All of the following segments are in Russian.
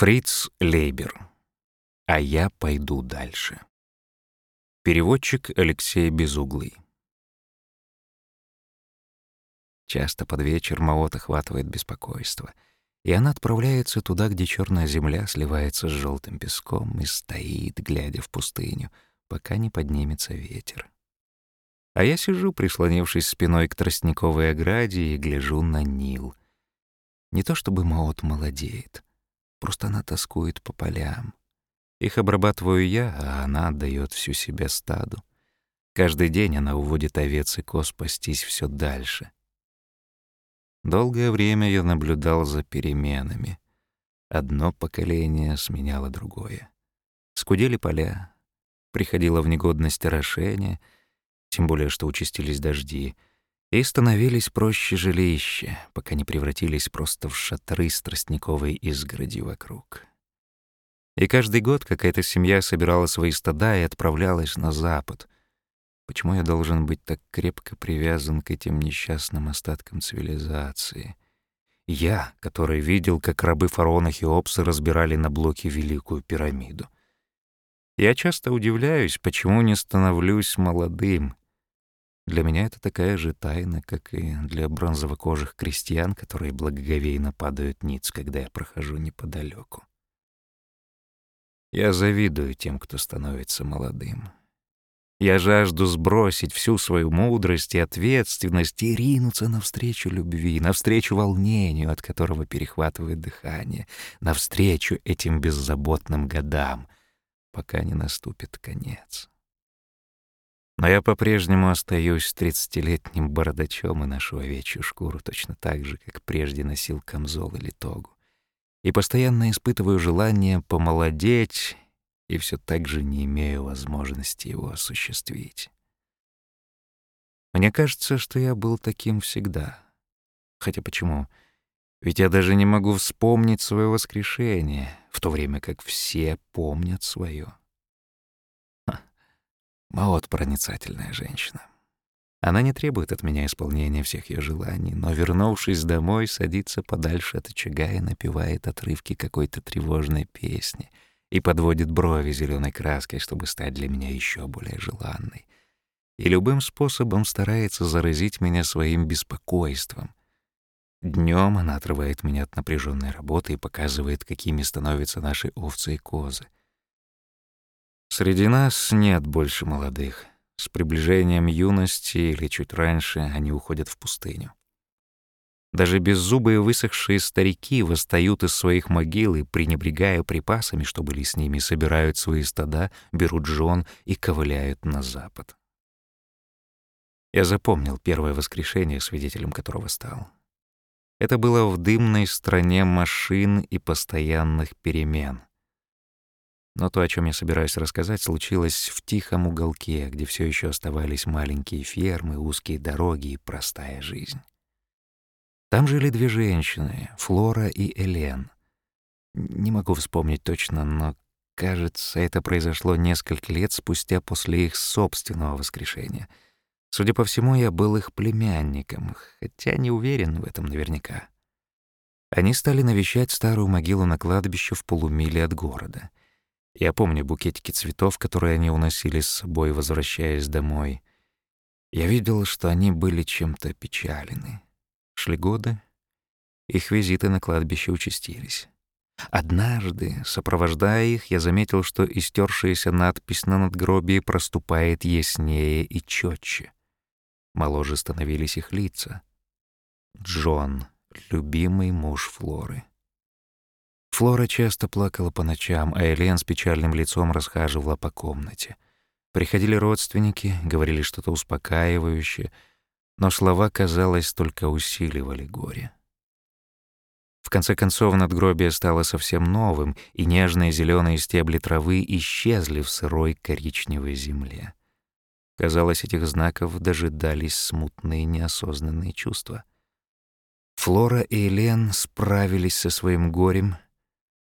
Фриц Лейбер. А я пойду дальше. Переводчик Алексей Безуглый. Часто под вечер Маот охватывает беспокойство, и она отправляется туда, где черная земля сливается с желтым песком и стоит, глядя в пустыню, пока не поднимется ветер. А я сижу, прислонившись спиной к тростниковой ограде, и гляжу на Нил. Не то чтобы Маот молодеет, просто она тоскует по полям. Их обрабатываю я, а она отдает всю себя стаду. Каждый день она уводит овец и коз пастись все дальше. Долгое время я наблюдал за переменами. Одно поколение сменяло другое. Скудели поля, приходило в негодность орошение, тем более что участились дожди, и становились проще жилища, пока не превратились просто в шатры с тростниковой изгороди вокруг. И каждый год какая-то семья собирала свои стада и отправлялась на запад. Почему я должен быть так крепко привязан к этим несчастным остаткам цивилизации? Я, который видел, как рабы фараона Хеопса разбирали на блоки Великую пирамиду. Я часто удивляюсь, почему не становлюсь молодым. Для меня это такая же тайна, как и для бронзовокожих крестьян, которые благоговейно падают ниц, когда я прохожу неподалеку. Я завидую тем, кто становится молодым. Я жажду сбросить всю свою мудрость и ответственность и ринуться навстречу любви, навстречу волнению, от которого перехватывает дыхание, навстречу этим беззаботным годам, пока не наступит конец. Но я по-прежнему остаюсь тридцатилетним бородачом и ношу овечью шкуру точно так же, как прежде носил камзол или тогу и постоянно испытываю желание помолодеть, и все так же не имею возможности его осуществить. Мне кажется, что я был таким всегда. Хотя почему? Ведь я даже не могу вспомнить свое воскрешение, в то время как все помнят свое. Маот — проницательная женщина. Она не требует от меня исполнения всех ее желаний, но, вернувшись домой, садится подальше от очага и напевает отрывки какой-то тревожной песни и подводит брови зеленой краской, чтобы стать для меня еще более желанной. И любым способом старается заразить меня своим беспокойством. Днем она отрывает меня от напряженной работы и показывает, какими становятся наши овцы и козы. Среди нас нет больше молодых. С приближением юности или чуть раньше они уходят в пустыню. Даже беззубые высохшие старики восстают из своих могил и, пренебрегая припасами, что были с ними, собирают свои стада, берут жен и ковыляют на запад. Я запомнил первое воскрешение, свидетелем которого стал. Это было в дымной стране машин и постоянных перемен. Но то, о чем я собираюсь рассказать, случилось в тихом уголке, где все еще оставались маленькие фермы, узкие дороги и простая жизнь. Там жили две женщины, Флора и Элен. Не могу вспомнить точно, но, кажется, это произошло несколько лет спустя после их собственного воскрешения. Судя по всему, я был их племянником, хотя не уверен в этом наверняка. Они стали навещать старую могилу на кладбище в полумиле от города — я помню букетики цветов, которые они уносили с собой, возвращаясь домой. Я видел, что они были чем-то печалены. Шли годы, их визиты на кладбище участились. Однажды, сопровождая их, я заметил, что истершаяся надпись на надгробии проступает яснее и четче. Моложе становились их лица. Джон, любимый муж Флоры. Флора часто плакала по ночам, а Элен с печальным лицом расхаживала по комнате. Приходили родственники, говорили что-то успокаивающее, но слова, казалось, только усиливали горе. В конце концов надгробие стало совсем новым, и нежные зеленые стебли травы исчезли в сырой коричневой земле. Казалось, этих знаков дожидались смутные неосознанные чувства. Флора и Элен справились со своим горем —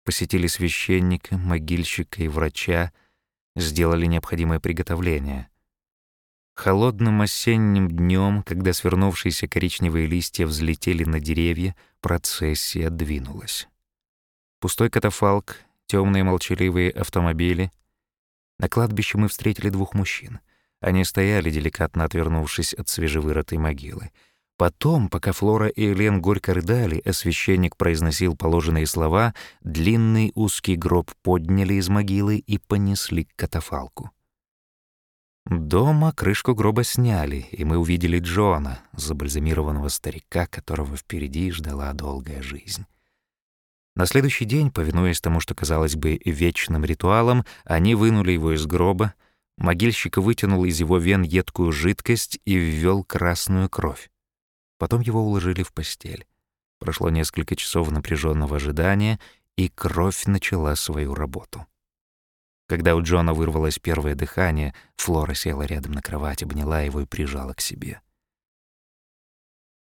посетили священника, могильщика и врача, сделали необходимое приготовление. Холодным осенним днем, когда свернувшиеся коричневые листья взлетели на деревья, процессия двинулась. Пустой катафалк, темные молчаливые автомобили. На кладбище мы встретили двух мужчин. Они стояли, деликатно отвернувшись от свежевырытой могилы. Потом, пока Флора и Элен горько рыдали, а священник произносил положенные слова, длинный узкий гроб подняли из могилы и понесли к катафалку. Дома крышку гроба сняли, и мы увидели Джона, забальзамированного старика, которого впереди ждала долгая жизнь. На следующий день, повинуясь тому, что казалось бы вечным ритуалом, они вынули его из гроба, могильщик вытянул из его вен едкую жидкость и ввел красную кровь. Потом его уложили в постель. Прошло несколько часов напряженного ожидания, и кровь начала свою работу. Когда у Джона вырвалось первое дыхание, Флора села рядом на кровать, обняла его и прижала к себе.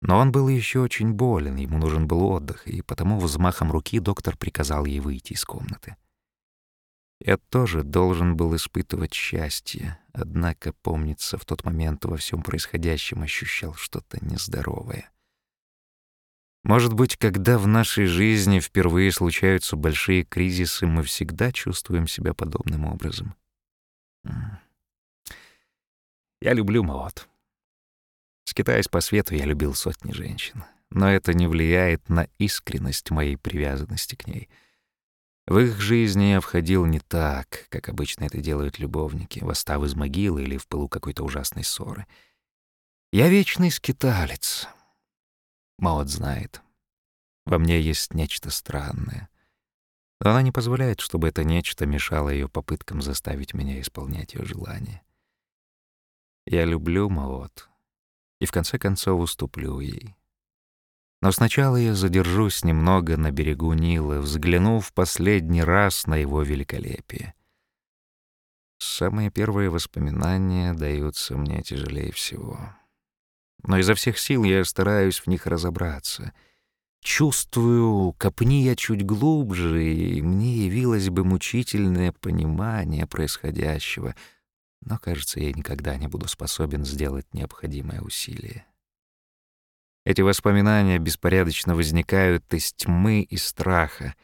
Но он был еще очень болен, ему нужен был отдых, и потому взмахом руки доктор приказал ей выйти из комнаты. Я тоже должен был испытывать счастье, однако, помнится, в тот момент во всем происходящем ощущал что-то нездоровое. Может быть, когда в нашей жизни впервые случаются большие кризисы, мы всегда чувствуем себя подобным образом. Я люблю Маот. Скитаясь по свету, я любил сотни женщин. Но это не влияет на искренность моей привязанности к ней. В их жизни я входил не так, как обычно это делают любовники, восстав из могилы или в пылу какой-то ужасной ссоры. Я вечный скиталец, Маот знает. Во мне есть нечто странное. Но она не позволяет, чтобы это нечто мешало ее попыткам заставить меня исполнять ее желания. Я люблю Маот и в конце концов уступлю ей. Но сначала я задержусь немного на берегу Нила, взглянув последний раз на его великолепие. Самые первые воспоминания даются мне тяжелее всего но изо всех сил я стараюсь в них разобраться. Чувствую, копни я чуть глубже, и мне явилось бы мучительное понимание происходящего, но, кажется, я никогда не буду способен сделать необходимое усилие. Эти воспоминания беспорядочно возникают из тьмы и страха.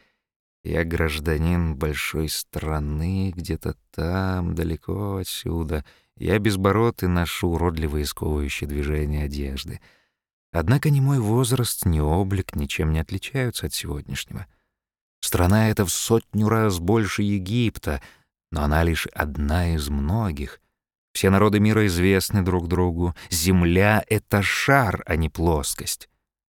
Я гражданин большой страны, где-то там, далеко отсюда — я безбород и ношу уродливые сковывающие движения одежды. Однако ни мой возраст, ни облик ничем не отличаются от сегодняшнего. Страна эта в сотню раз больше Египта, но она лишь одна из многих. Все народы мира известны друг другу. Земля — это шар, а не плоскость.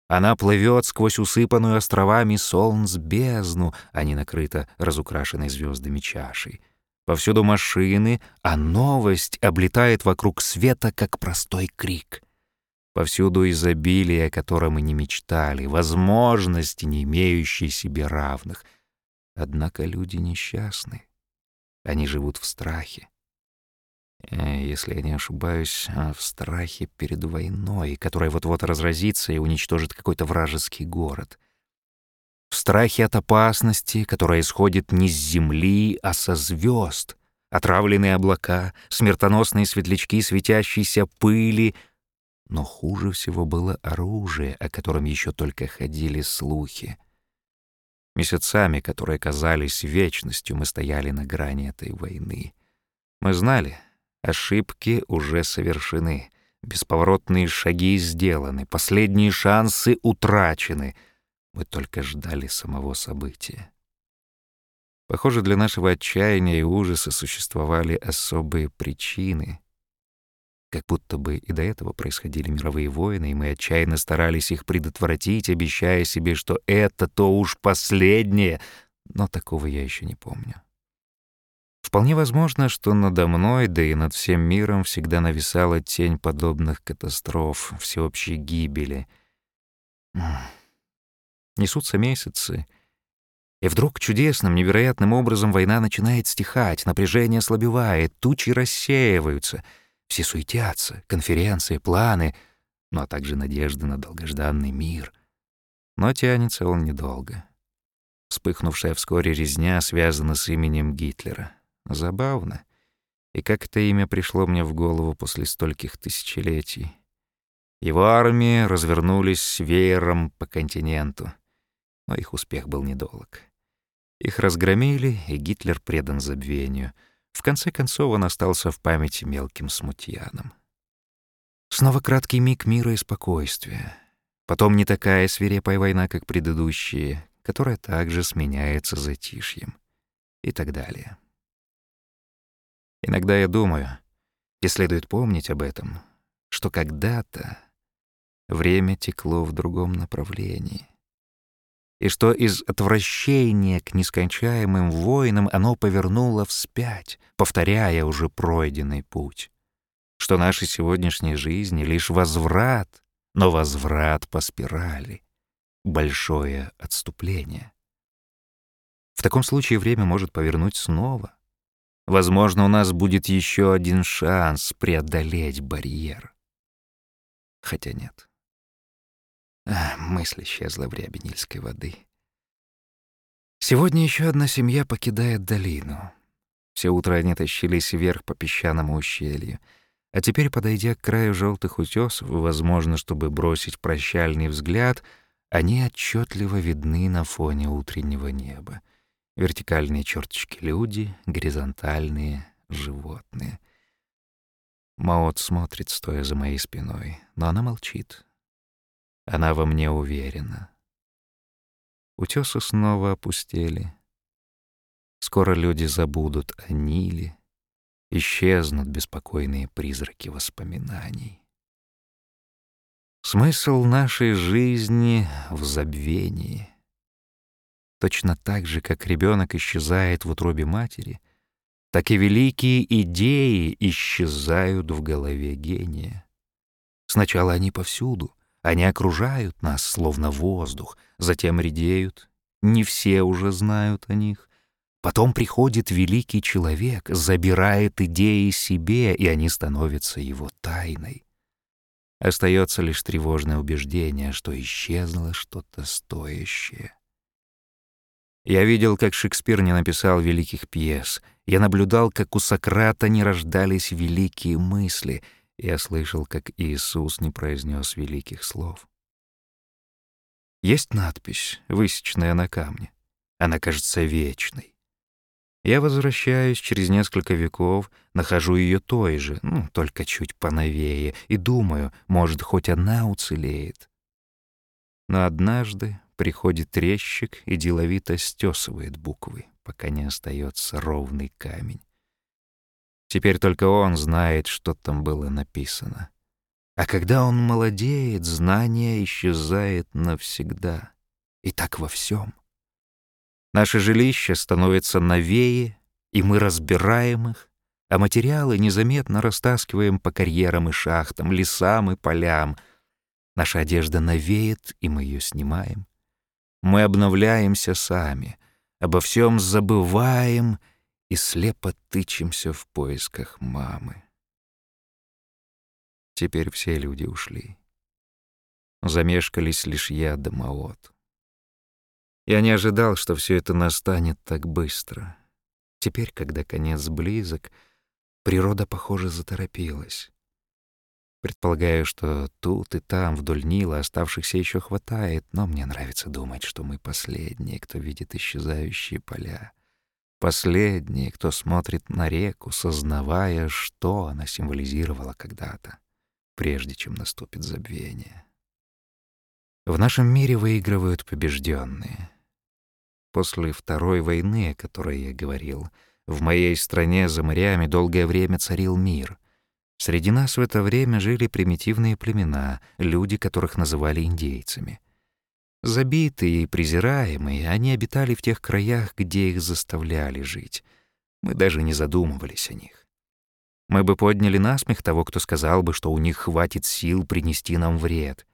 Она плывет сквозь усыпанную островами солнц бездну, а не накрыта разукрашенной звездами чашей. Повсюду машины, а новость облетает вокруг света, как простой крик. Повсюду изобилие, о котором мы не мечтали, возможности, не имеющие себе равных. Однако люди несчастны. Они живут в страхе. Э, если я не ошибаюсь, а в страхе перед войной, которая вот-вот разразится и уничтожит какой-то вражеский город — в страхе от опасности, которая исходит не с земли, а со звезд, отравленные облака, смертоносные светлячки светящейся пыли. Но хуже всего было оружие, о котором еще только ходили слухи. Месяцами, которые казались вечностью, мы стояли на грани этой войны. Мы знали, ошибки уже совершены, бесповоротные шаги сделаны, последние шансы утрачены — мы только ждали самого события. Похоже, для нашего отчаяния и ужаса существовали особые причины. Как будто бы и до этого происходили мировые войны, и мы отчаянно старались их предотвратить, обещая себе, что это то уж последнее, но такого я еще не помню. Вполне возможно, что надо мной, да и над всем миром всегда нависала тень подобных катастроф, всеобщей гибели. Несутся месяцы, и вдруг чудесным, невероятным образом война начинает стихать, напряжение ослабевает, тучи рассеиваются, все суетятся, конференции, планы, ну а также надежды на долгожданный мир. Но тянется он недолго. Вспыхнувшая вскоре резня связана с именем Гитлера. Забавно. И как это имя пришло мне в голову после стольких тысячелетий. Его армии развернулись веером по континенту но их успех был недолг. Их разгромили, и Гитлер предан забвению. В конце концов он остался в памяти мелким смутьяном. Снова краткий миг мира и спокойствия. Потом не такая свирепая война, как предыдущие, которая также сменяется затишьем. И так далее. Иногда я думаю, и следует помнить об этом, что когда-то время текло в другом направлении, и что из отвращения к нескончаемым войнам оно повернуло вспять, повторяя уже пройденный путь, что наши сегодняшние жизни — лишь возврат, но возврат по спирали, большое отступление. В таком случае время может повернуть снова, Возможно, у нас будет еще один шанс преодолеть барьер. Хотя нет. А, мысль исчезла в рябе воды. Сегодня еще одна семья покидает долину. Все утро они тащились вверх по песчаному ущелью. А теперь, подойдя к краю желтых утесов, возможно, чтобы бросить прощальный взгляд, они отчетливо видны на фоне утреннего неба. Вертикальные черточки — люди, горизонтальные — животные. Маот смотрит, стоя за моей спиной, но она молчит. Она во мне уверена. Утесы снова опустели. Скоро люди забудут о Ниле, исчезнут беспокойные призраки воспоминаний. Смысл нашей жизни в забвении — Точно так же, как ребенок исчезает в утробе матери, так и великие идеи исчезают в голове гения. Сначала они повсюду, они окружают нас, словно воздух, затем редеют, не все уже знают о них. Потом приходит великий человек, забирает идеи себе, и они становятся его тайной. Остается лишь тревожное убеждение, что исчезло что-то стоящее. Я видел, как Шекспир не написал великих пьес. Я наблюдал, как у Сократа не рождались великие мысли. Я слышал, как Иисус не произнес великих слов. Есть надпись, высеченная на камне. Она кажется вечной. Я возвращаюсь через несколько веков, нахожу ее той же, ну, только чуть поновее, и думаю, может, хоть она уцелеет. Но однажды, приходит резчик и деловито стесывает буквы, пока не остается ровный камень. Теперь только он знает, что там было написано. А когда он молодеет, знание исчезает навсегда. И так во всем. Наше жилище становится новее, и мы разбираем их, а материалы незаметно растаскиваем по карьерам и шахтам, лесам и полям. Наша одежда новеет, и мы ее снимаем. Мы обновляемся сами, обо всем забываем и слепо тычемся в поисках мамы. Теперь все люди ушли. Замешкались лишь я да Маот. Я не ожидал, что все это настанет так быстро. Теперь, когда конец близок, природа, похоже, заторопилась. Предполагаю, что тут и там, вдоль Нила, оставшихся еще хватает, но мне нравится думать, что мы последние, кто видит исчезающие поля. Последние, кто смотрит на реку, сознавая, что она символизировала когда-то, прежде чем наступит забвение. В нашем мире выигрывают побежденные. После Второй войны, о которой я говорил, в моей стране за морями долгое время царил мир — Среди нас в это время жили примитивные племена, люди, которых называли индейцами. Забитые и презираемые, они обитали в тех краях, где их заставляли жить. Мы даже не задумывались о них. Мы бы подняли насмех того, кто сказал бы, что у них хватит сил принести нам вред.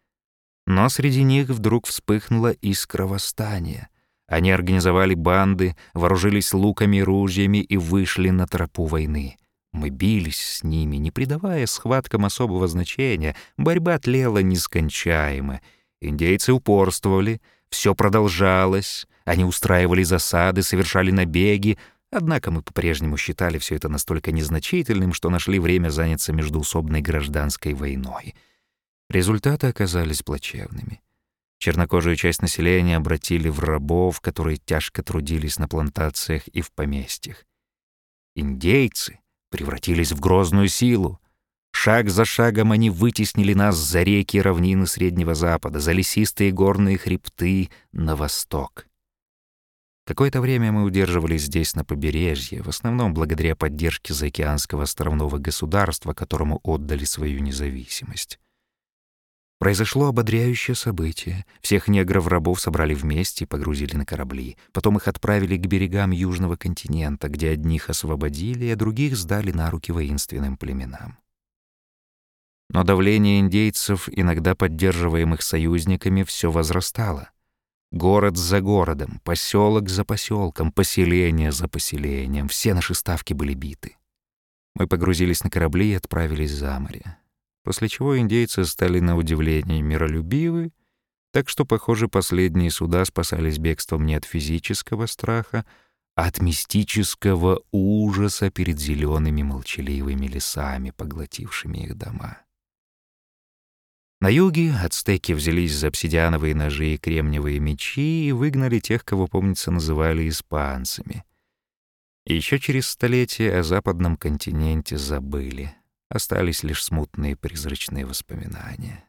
Но среди них вдруг вспыхнула искра восстания. Они организовали банды, вооружились луками и ружьями и вышли на тропу войны — мы бились с ними, не придавая схваткам особого значения. Борьба тлела нескончаемо. Индейцы упорствовали, все продолжалось. Они устраивали засады, совершали набеги. Однако мы по-прежнему считали все это настолько незначительным, что нашли время заняться междуусобной гражданской войной. Результаты оказались плачевными. Чернокожую часть населения обратили в рабов, которые тяжко трудились на плантациях и в поместьях. Индейцы превратились в грозную силу. Шаг за шагом они вытеснили нас за реки и равнины Среднего Запада, за лесистые горные хребты на восток. Какое-то время мы удерживались здесь, на побережье, в основном благодаря поддержке заокеанского островного государства, которому отдали свою независимость. Произошло ободряющее событие. Всех негров-рабов собрали вместе и погрузили на корабли. Потом их отправили к берегам Южного континента, где одних освободили, а других сдали на руки воинственным племенам. Но давление индейцев, иногда поддерживаемых союзниками, все возрастало. Город за городом, поселок за поселком, поселение за поселением. Все наши ставки были биты. Мы погрузились на корабли и отправились за море. После чего индейцы стали на удивление миролюбивы, так что, похоже, последние суда спасались бегством не от физического страха, а от мистического ужаса перед зелеными молчаливыми лесами, поглотившими их дома. На юге ацтеки взялись за обсидиановые ножи и кремниевые мечи и выгнали тех, кого, помнится, называли испанцами. Еще через столетия о западном континенте забыли. Остались лишь смутные призрачные воспоминания.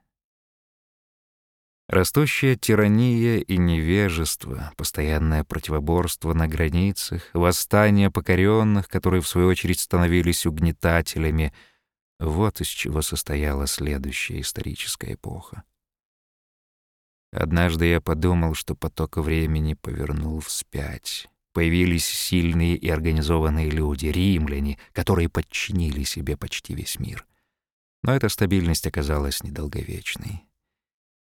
Растущая тирания и невежество, постоянное противоборство на границах, восстание покоренных, которые в свою очередь становились угнетателями — вот из чего состояла следующая историческая эпоха. Однажды я подумал, что поток времени повернул вспять. Появились сильные и организованные люди, римляне, которые подчинили себе почти весь мир. Но эта стабильность оказалась недолговечной.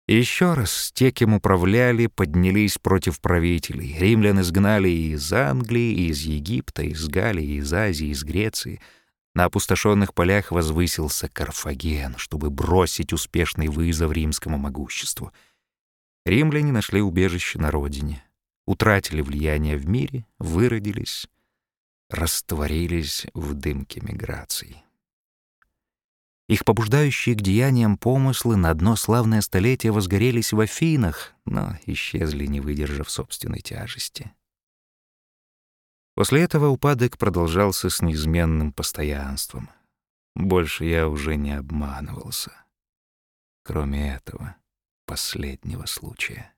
И еще раз те, кем управляли, поднялись против правителей. Римлян изгнали и из Англии, и из Египта, из Галлии, из Азии, из Греции — на опустошенных полях возвысился Карфаген, чтобы бросить успешный вызов римскому могуществу. Римляне нашли убежище на родине, утратили влияние в мире, выродились, растворились в дымке миграций. Их побуждающие к деяниям помыслы на одно славное столетие возгорелись в Афинах, но исчезли, не выдержав собственной тяжести. После этого упадок продолжался с неизменным постоянством. Больше я уже не обманывался. Кроме этого последнего случая.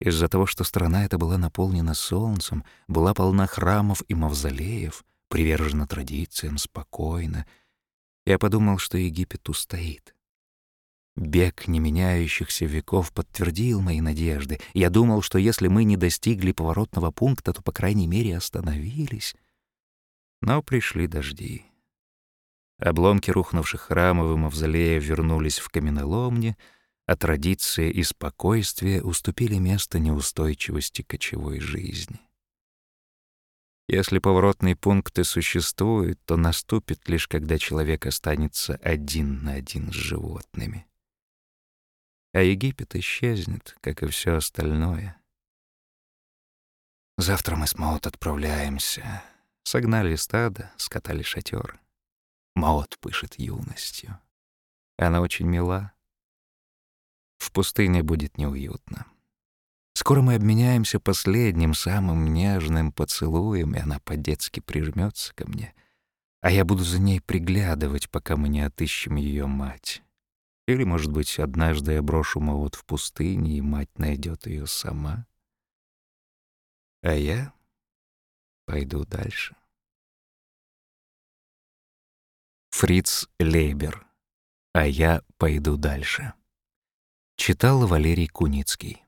Из-за того, что страна эта была наполнена солнцем, была полна храмов и мавзолеев, привержена традициям, спокойно, я подумал, что Египет устоит. Бег неменяющихся веков подтвердил мои надежды. Я думал, что если мы не достигли поворотного пункта, то, по крайней мере, остановились. Но пришли дожди. Обломки рухнувших храмов и мавзолеев вернулись в каменоломни, а традиция и спокойствие уступили место неустойчивости кочевой жизни. Если поворотные пункты существуют, то наступит лишь когда человек останется один на один с животными а Египет исчезнет, как и все остальное. Завтра мы с Маот отправляемся. Согнали стадо, скатали шатер. Маот пышет юностью. Она очень мила. В пустыне будет неуютно. Скоро мы обменяемся последним, самым нежным поцелуем, и она по-детски прижмется ко мне, а я буду за ней приглядывать, пока мы не отыщем ее мать. Или, может быть, однажды я брошу Маот в пустыне, и мать найдет ее сама. А я пойду дальше. Фриц Лейбер. А я пойду дальше. Читал Валерий Куницкий.